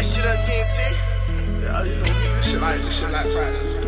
that shit up, TNT. Yeah, you know, shit like shit like practice.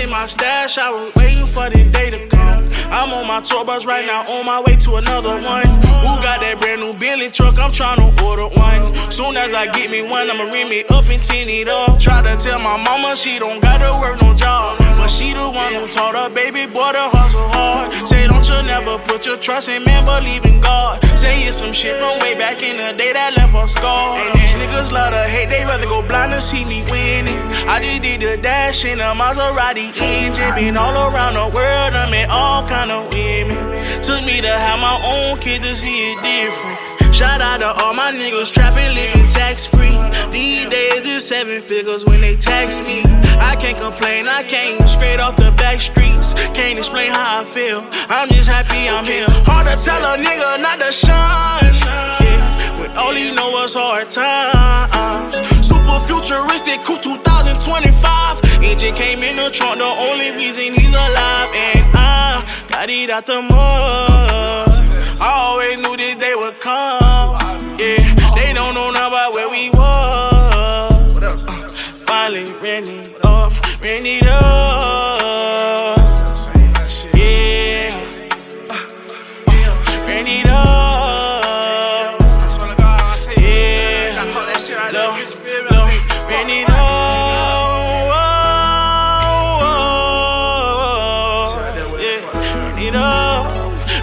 In my stash. I was waiting for the day to come. I'm on my tour bus right now, on my way to another one. Who got that brand new Bentley truck? I'm trying to order one. Soon as I get me one, I'ma ring me up and tin it up. Try to tell my mama she don't gotta work no job. But she the one who taught her baby boy to hustle hard. Say, don't you never put your trust in man, believe in God. Say it's some shit from way back in the day that left a scar. And these niggas love to hate, they rather go blind to see me winning. I just did the dash in a Maserati engine. Been all around the world, I met all kind of women. Took me to have my own kid to see it different. Shout out to all my niggas trapping, living tax free. These days it's seven figures when they tax me. I can't complain, I came straight off the back streets. Can't explain how I feel. I'm happy I'm here. Hard to tell a nigga not to shine. Yeah, when all he know is hard times. Super futuristic, cool 2025. Engine came in the trunk, the only reason he's alive. And I got it out the mud. I always knew this day would come. Yeah, they don't know now about where we was. Else? Finally ran it up, ran it up.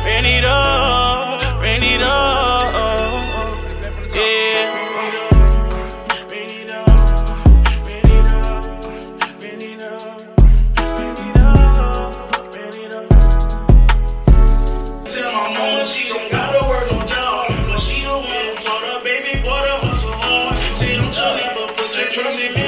Ran it up, ran it up. Yeah. Ran it